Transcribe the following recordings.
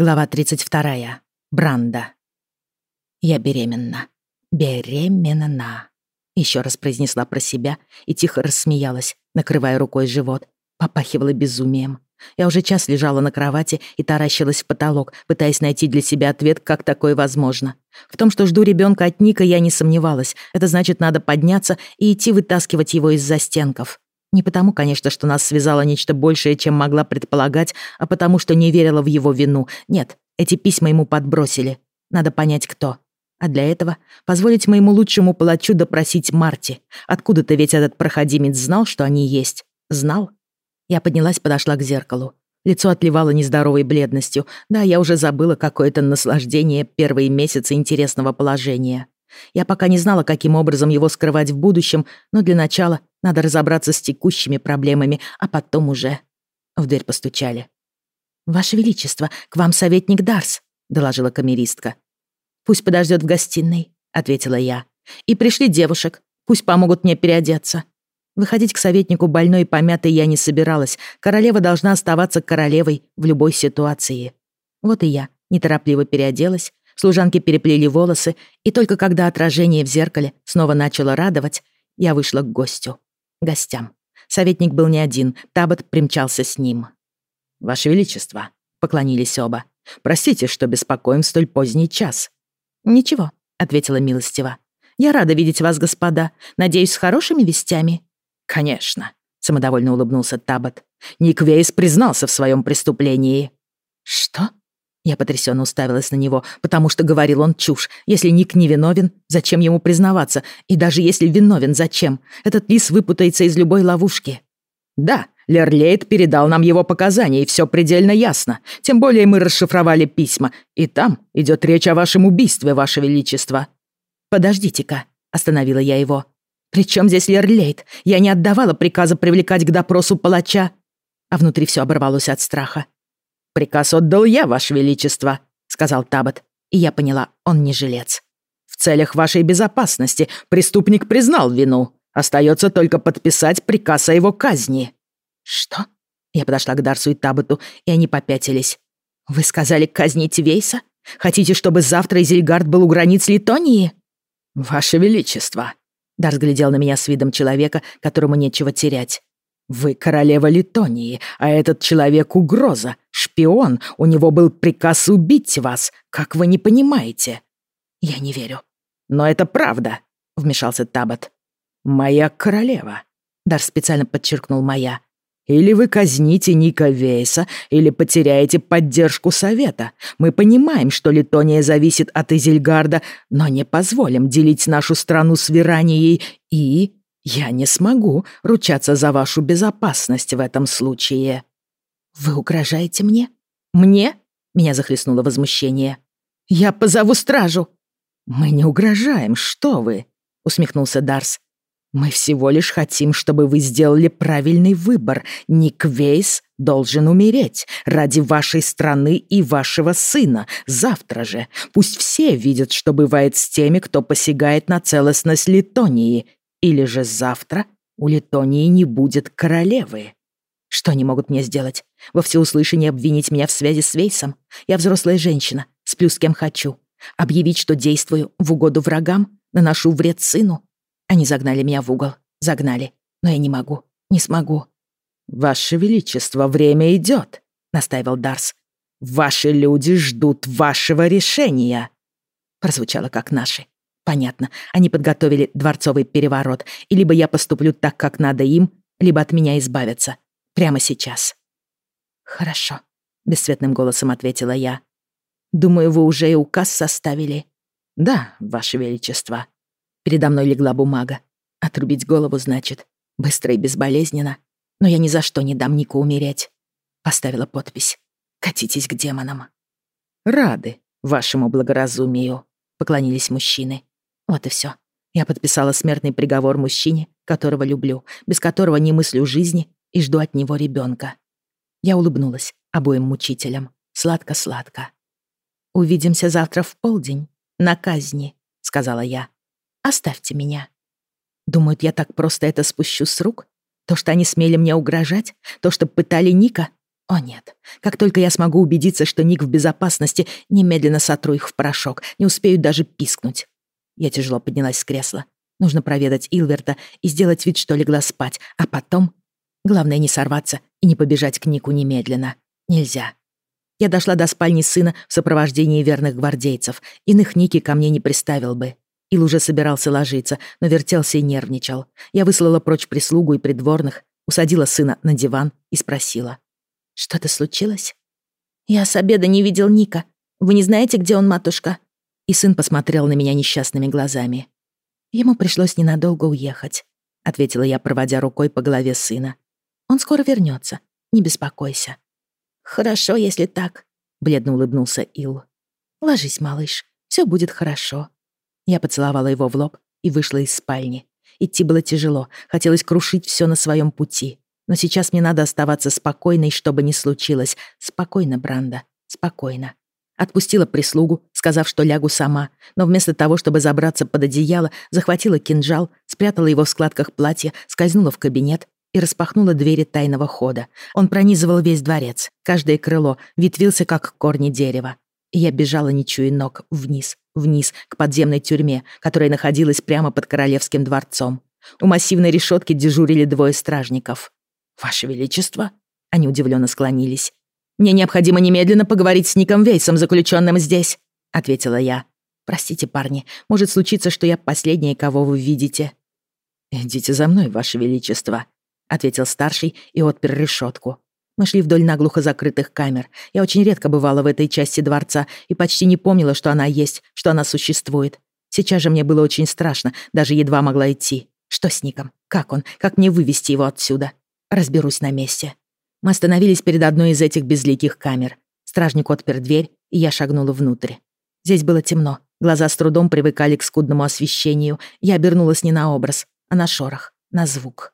Глава 32. Бранда. Я беременна. Беременна. Еще раз произнесла про себя и тихо рассмеялась, накрывая рукой живот. Попахивала безумием. Я уже час лежала на кровати и таращилась в потолок, пытаясь найти для себя ответ, как такое возможно. В том, что жду ребенка от Ника, я не сомневалась. Это значит, надо подняться и идти вытаскивать его из застенков. Не потому, конечно, что нас связало нечто большее, чем могла предполагать, а потому, что не верила в его вину. Нет, эти письма ему подбросили. Надо понять, кто. А для этого позволить моему лучшему палачу допросить Марти. Откуда-то ведь этот проходимец знал, что они есть. Знал? Я поднялась, подошла к зеркалу. Лицо отливало нездоровой бледностью. Да, я уже забыла какое-то наслаждение первые месяцы интересного положения. Я пока не знала, каким образом его скрывать в будущем, но для начала надо разобраться с текущими проблемами, а потом уже... В дверь постучали. «Ваше Величество, к вам советник Дарс», — доложила камеристка. «Пусть подождет в гостиной», — ответила я. «И пришли девушек. Пусть помогут мне переодеться». Выходить к советнику больной и помятой я не собиралась. Королева должна оставаться королевой в любой ситуации. Вот и я неторопливо переоделась, служанки переплели волосы, и только когда отражение в зеркале снова начало радовать, я вышла к гостю гостям. Советник был не один, Табот примчался с ним. «Ваше Величество», — поклонились оба, — «простите, что беспокоим в столь поздний час». «Ничего», — ответила милостиво. «Я рада видеть вас, господа. Надеюсь, с хорошими вестями?» «Конечно», — самодовольно улыбнулся Табот. «Ник Вейс признался в своем преступлении». «Что?» Я потрясенно уставилась на него, потому что говорил он чушь. Если Ник не виновен, зачем ему признаваться? И даже если виновен, зачем? Этот лис выпутается из любой ловушки. Да, Лерлейд передал нам его показания, и все предельно ясно. Тем более мы расшифровали письма, и там идет речь о вашем убийстве, ваше величество. Подождите-ка, остановила я его. При чем здесь Лерлейд? Я не отдавала приказа привлекать к допросу палача. А внутри все оборвалось от страха. «Приказ отдал я, Ваше Величество», — сказал Табот. И я поняла, он не жилец. «В целях вашей безопасности преступник признал вину. Остается только подписать приказ о его казни». «Что?» Я подошла к Дарсу и Таботу, и они попятились. «Вы сказали казнить Вейса? Хотите, чтобы завтра Изельгард был у границ Литонии?» «Ваше Величество!» Дарс глядел на меня с видом человека, которому нечего терять. «Вы королева Литонии, а этот человек — угроза, шпион. У него был приказ убить вас. Как вы не понимаете?» «Я не верю». «Но это правда», — вмешался Табот. «Моя королева», — Дар специально подчеркнул «моя». «Или вы казните Ника Вейса, или потеряете поддержку Совета. Мы понимаем, что Литония зависит от Изельгарда, но не позволим делить нашу страну с Веранией и...» Я не смогу ручаться за вашу безопасность в этом случае». «Вы угрожаете мне? Мне?» Меня захлестнуло возмущение. «Я позову стражу!» «Мы не угрожаем, что вы?» усмехнулся Дарс. «Мы всего лишь хотим, чтобы вы сделали правильный выбор. Ник Вейс должен умереть ради вашей страны и вашего сына. Завтра же. Пусть все видят, что бывает с теми, кто посягает на целостность Литонии. Или же завтра у Литонии не будет королевы. Что они могут мне сделать? Во всеуслышание обвинить меня в связи с Вейсом? Я взрослая женщина, сплю с кем хочу. Объявить, что действую в угоду врагам, наношу вред сыну? Они загнали меня в угол. Загнали. Но я не могу. Не смогу. «Ваше Величество, время идет», — настаивал Дарс. «Ваши люди ждут вашего решения». Прозвучало как наши. Понятно, они подготовили дворцовый переворот, и либо я поступлю так, как надо им, либо от меня избавятся. Прямо сейчас. «Хорошо», — бесцветным голосом ответила я. «Думаю, вы уже и указ составили». «Да, Ваше Величество». Передо мной легла бумага. Отрубить голову, значит, быстро и безболезненно. Но я ни за что не дам Нику умереть. Поставила подпись. «Катитесь к демонам». «Рады вашему благоразумию», — поклонились мужчины. Вот и все. Я подписала смертный приговор мужчине, которого люблю, без которого не мыслю жизни и жду от него ребенка. Я улыбнулась обоим мучителям. Сладко-сладко. «Увидимся завтра в полдень, на казни», — сказала я. «Оставьте меня». Думают, я так просто это спущу с рук? То, что они смели мне угрожать? То, что пытали Ника? О нет, как только я смогу убедиться, что Ник в безопасности, немедленно сотру их в порошок, не успею даже пискнуть. Я тяжело поднялась с кресла. Нужно проведать Илверта и сделать вид, что легла спать, а потом... Главное не сорваться и не побежать к Нику немедленно. Нельзя. Я дошла до спальни сына в сопровождении верных гвардейцев. Иных Ники ко мне не приставил бы. Ил уже собирался ложиться, но вертелся и нервничал. Я выслала прочь прислугу и придворных, усадила сына на диван и спросила. «Что-то случилось?» «Я с обеда не видел Ника. Вы не знаете, где он, матушка?» И сын посмотрел на меня несчастными глазами. «Ему пришлось ненадолго уехать», — ответила я, проводя рукой по голове сына. «Он скоро вернется. Не беспокойся». «Хорошо, если так», — бледно улыбнулся Ил. «Ложись, малыш, все будет хорошо». Я поцеловала его в лоб и вышла из спальни. Идти было тяжело, хотелось крушить все на своем пути. Но сейчас мне надо оставаться спокойной, что бы ни случилось. Спокойно, Бранда, спокойно. Отпустила прислугу, сказав, что лягу сама, но вместо того, чтобы забраться под одеяло, захватила кинжал, спрятала его в складках платья, скользнула в кабинет и распахнула двери тайного хода. Он пронизывал весь дворец. Каждое крыло ветвился, как корни дерева. И я бежала, не чуя ног, вниз, вниз, к подземной тюрьме, которая находилась прямо под королевским дворцом. У массивной решетки дежурили двое стражников. «Ваше Величество?» Они удивленно склонились. «Мне необходимо немедленно поговорить с Ником Вейсом, заключенным здесь», — ответила я. «Простите, парни, может случиться, что я последняя, кого вы видите». «Идите за мной, Ваше Величество», — ответил старший и отпер решетку. Мы шли вдоль наглухо закрытых камер. Я очень редко бывала в этой части дворца и почти не помнила, что она есть, что она существует. Сейчас же мне было очень страшно, даже едва могла идти. Что с Ником? Как он? Как мне вывести его отсюда? Разберусь на месте. Мы остановились перед одной из этих безликих камер. Стражник отпер дверь, и я шагнула внутрь. Здесь было темно. Глаза с трудом привыкали к скудному освещению. Я обернулась не на образ, а на шорох, на звук.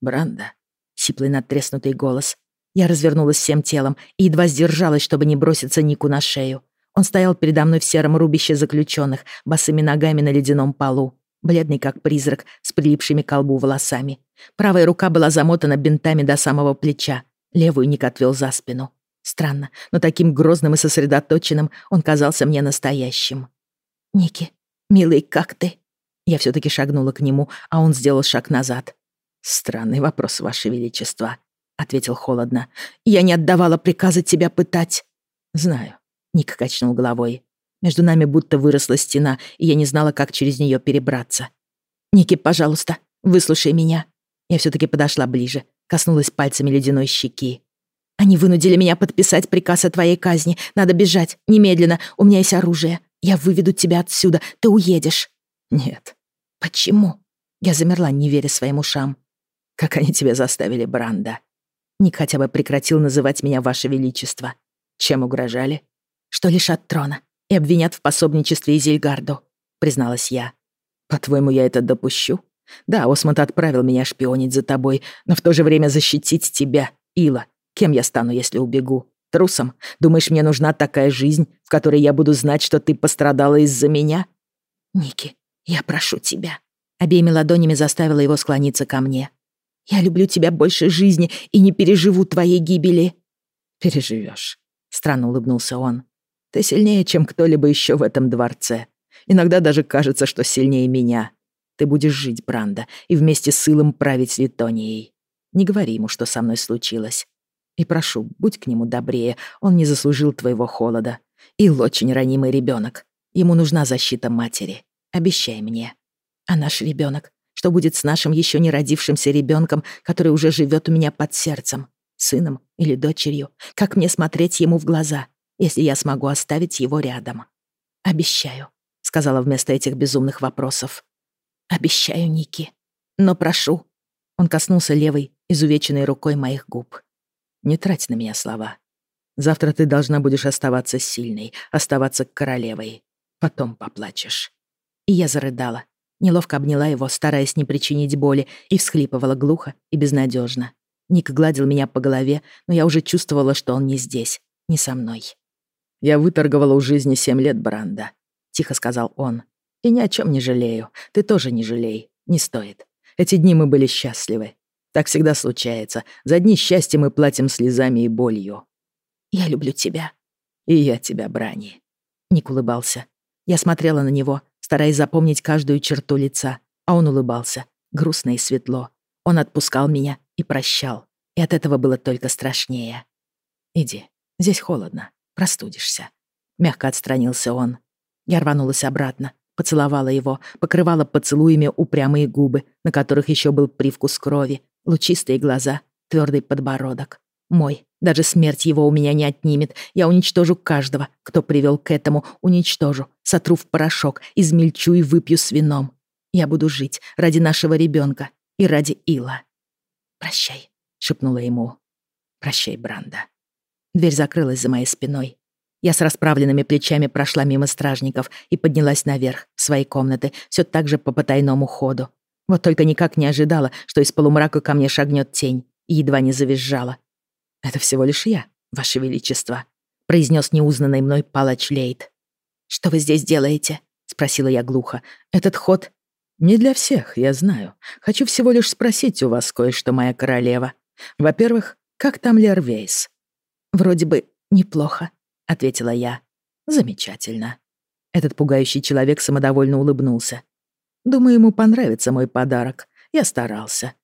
«Бранда», — сиплый надтреснутый голос. Я развернулась всем телом и едва сдержалась, чтобы не броситься Нику на шею. Он стоял передо мной в сером рубище заключенных, босыми ногами на ледяном полу бледный как призрак, с прилипшими к колбу волосами. Правая рука была замотана бинтами до самого плеча, левую Ник отвел за спину. Странно, но таким грозным и сосредоточенным он казался мне настоящим. «Ники, милый, как ты?» Я все таки шагнула к нему, а он сделал шаг назад. «Странный вопрос, Ваше Величество», — ответил холодно. «Я не отдавала приказа тебя пытать». «Знаю», — Ник качнул головой. Между нами будто выросла стена, и я не знала, как через нее перебраться. «Ники, пожалуйста, выслушай меня». Я все таки подошла ближе, коснулась пальцами ледяной щеки. «Они вынудили меня подписать приказ о твоей казни. Надо бежать, немедленно, у меня есть оружие. Я выведу тебя отсюда, ты уедешь». «Нет». «Почему?» Я замерла, не веря своим ушам. «Как они тебя заставили, Бранда?» Ник хотя бы прекратил называть меня Ваше Величество. Чем угрожали? Что лишат трона и обвинят в пособничестве Изельгарду», — призналась я. «По-твоему, я это допущу? Да, Осмонд отправил меня шпионить за тобой, но в то же время защитить тебя, Ила. Кем я стану, если убегу? Трусом? Думаешь, мне нужна такая жизнь, в которой я буду знать, что ты пострадала из-за меня?» «Ники, я прошу тебя». Обеими ладонями заставила его склониться ко мне. «Я люблю тебя больше жизни и не переживу твоей гибели». «Переживешь», — странно улыбнулся он. Ты сильнее, чем кто-либо еще в этом дворце. Иногда даже кажется, что сильнее меня. Ты будешь жить, Бранда, и вместе с Илом править Литонией. Не говори ему, что со мной случилось. И прошу, будь к нему добрее, он не заслужил твоего холода. Ил очень ранимый ребенок. Ему нужна защита матери. Обещай мне. А наш ребенок, что будет с нашим еще не родившимся ребенком, который уже живет у меня под сердцем, сыном или дочерью? Как мне смотреть ему в глаза? если я смогу оставить его рядом. «Обещаю», — сказала вместо этих безумных вопросов. «Обещаю, Ники. Но прошу». Он коснулся левой, изувеченной рукой моих губ. «Не трать на меня слова. Завтра ты должна будешь оставаться сильной, оставаться королевой. Потом поплачешь». И я зарыдала. Неловко обняла его, стараясь не причинить боли, и всхлипывала глухо и безнадежно. Ник гладил меня по голове, но я уже чувствовала, что он не здесь, не со мной. «Я выторговала у жизни семь лет, Бранда», — тихо сказал он. «И ни о чем не жалею. Ты тоже не жалей. Не стоит. Эти дни мы были счастливы. Так всегда случается. За дни счастья мы платим слезами и болью. Я люблю тебя. И я тебя, Брани. Ник улыбался. Я смотрела на него, стараясь запомнить каждую черту лица, а он улыбался, грустно и светло. Он отпускал меня и прощал, и от этого было только страшнее. «Иди, здесь холодно, простудишься». Мягко отстранился он. Я рванулась обратно, поцеловала его, покрывала поцелуями упрямые губы, на которых еще был привкус крови, лучистые глаза, твердый подбородок. Мой, даже смерть его у меня не отнимет. Я уничтожу каждого, кто привел к этому, уничтожу, сотру в порошок, измельчу и выпью с вином. Я буду жить ради нашего ребенка и ради Ила. «Прощай», — шепнула ему. «Прощай, Бранда». Дверь закрылась за моей спиной. Я с расправленными плечами прошла мимо стражников и поднялась наверх, в свои комнаты, все так же по потайному ходу. Вот только никак не ожидала, что из полумрака ко мне шагнет тень, и едва не завизжала. «Это всего лишь я, Ваше Величество», — произнес неузнанный мной палач Лейт. «Что вы здесь делаете?» — спросила я глухо. «Этот ход...» «Не для всех, я знаю. Хочу всего лишь спросить у вас кое-что, моя королева. Во-первых, как там Лервейс?» «Вроде бы неплохо», — ответила я. «Замечательно». Этот пугающий человек самодовольно улыбнулся. «Думаю, ему понравится мой подарок. Я старался.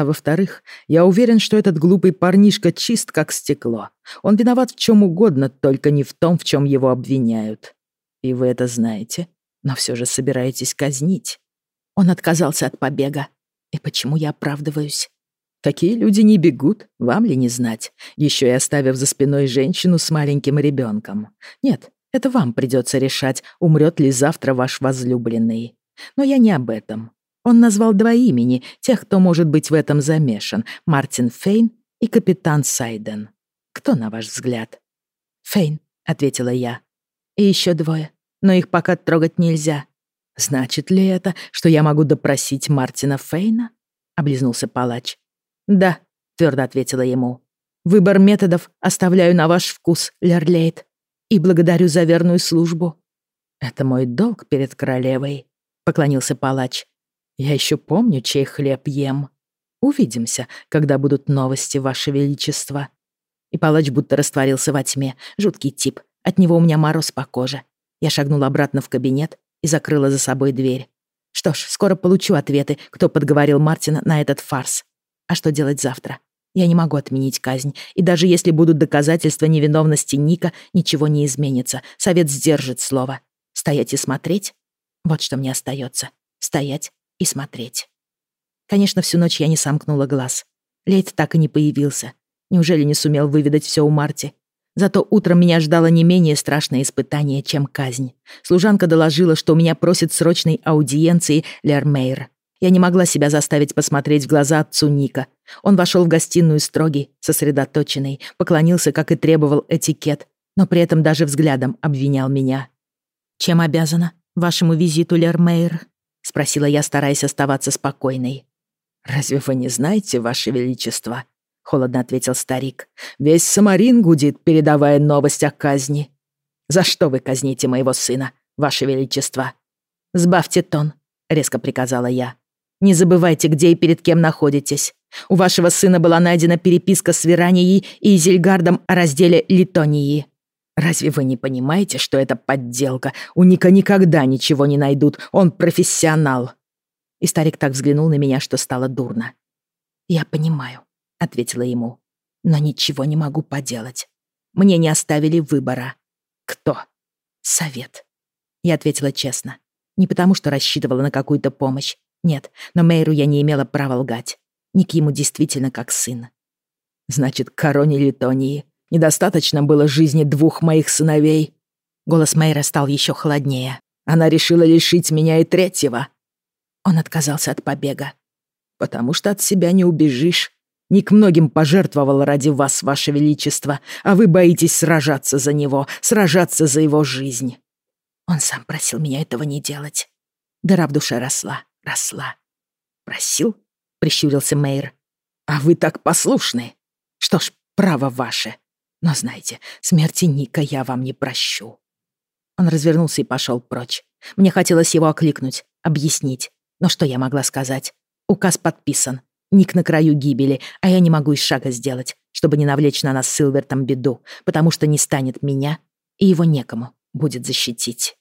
А во-вторых, я уверен, что этот глупый парнишка чист, как стекло. Он виноват в чем угодно, только не в том, в чем его обвиняют. И вы это знаете, но все же собираетесь казнить. Он отказался от побега. И почему я оправдываюсь? Такие люди не бегут, вам ли не знать, еще и оставив за спиной женщину с маленьким ребенком. Нет, это вам придется решать, умрет ли завтра ваш возлюбленный. Но я не об этом. Он назвал два имени, тех, кто может быть в этом замешан, Мартин Фейн и капитан Сайден. Кто, на ваш взгляд? Фейн, ответила я. И еще двое, но их пока трогать нельзя. Значит ли это, что я могу допросить Мартина Фейна? Облизнулся палач. Да, твердо ответила ему. Выбор методов оставляю на ваш вкус, Лерлейд, и благодарю за верную службу. Это мой долг перед королевой, поклонился палач. Я еще помню, чей хлеб ем. Увидимся, когда будут новости, Ваше Величество». И палач будто растворился во тьме. Жуткий тип. От него у меня мороз по коже. Я шагнула обратно в кабинет и закрыла за собой дверь. Что ж, скоро получу ответы, кто подговорил Мартина на этот фарс. А что делать завтра? Я не могу отменить казнь, и даже если будут доказательства невиновности Ника, ничего не изменится. Совет сдержит слово. Стоять и смотреть? Вот что мне остается. Стоять и смотреть. Конечно, всю ночь я не сомкнула глаз. Лейт так и не появился. Неужели не сумел выведать все у Марти? Зато утром меня ждало не менее страшное испытание, чем казнь. Служанка доложила, что у меня просит срочной аудиенции Лермейр. Я не могла себя заставить посмотреть в глаза отцу Ника. Он вошел в гостиную строгий, сосредоточенный, поклонился, как и требовал этикет, но при этом даже взглядом обвинял меня. «Чем обязана вашему визиту, Лермейр?» — спросила я, стараясь оставаться спокойной. «Разве вы не знаете, Ваше Величество?» — холодно ответил старик. «Весь Самарин гудит, передавая новость о казни. За что вы казните моего сына, Ваше Величество?» «Сбавьте тон», — резко приказала я. «Не забывайте, где и перед кем находитесь. У вашего сына была найдена переписка с Веранией и Изельгардом о разделе Литонии. Разве вы не понимаете, что это подделка? У Ника никогда ничего не найдут. Он профессионал. И старик так взглянул на меня, что стало дурно. Я понимаю, ответила ему. Но ничего не могу поделать. Мне не оставили выбора. Кто? Совет. Я ответила честно. Не потому, что рассчитывала на какую-то помощь. Нет, но Мэйру я не имела права лгать. Ник ему действительно как сын. Значит, короне Литонии Недостаточно было жизни двух моих сыновей. Голос Мэйра стал еще холоднее. Она решила лишить меня и третьего. Он отказался от побега. Потому что от себя не убежишь. Ник многим пожертвовал ради вас, ваше величество, а вы боитесь сражаться за него, сражаться за его жизнь. Он сам просил меня этого не делать. Дыра в душе росла, росла. Просил? Прищурился Мэйр. А вы так послушны. Что ж, право ваше. Но знайте, смерти Ника я вам не прощу». Он развернулся и пошел прочь. Мне хотелось его окликнуть, объяснить. Но что я могла сказать? Указ подписан. Ник на краю гибели, а я не могу и шага сделать, чтобы не навлечь на нас с Силвертом беду, потому что не станет меня, и его некому будет защитить.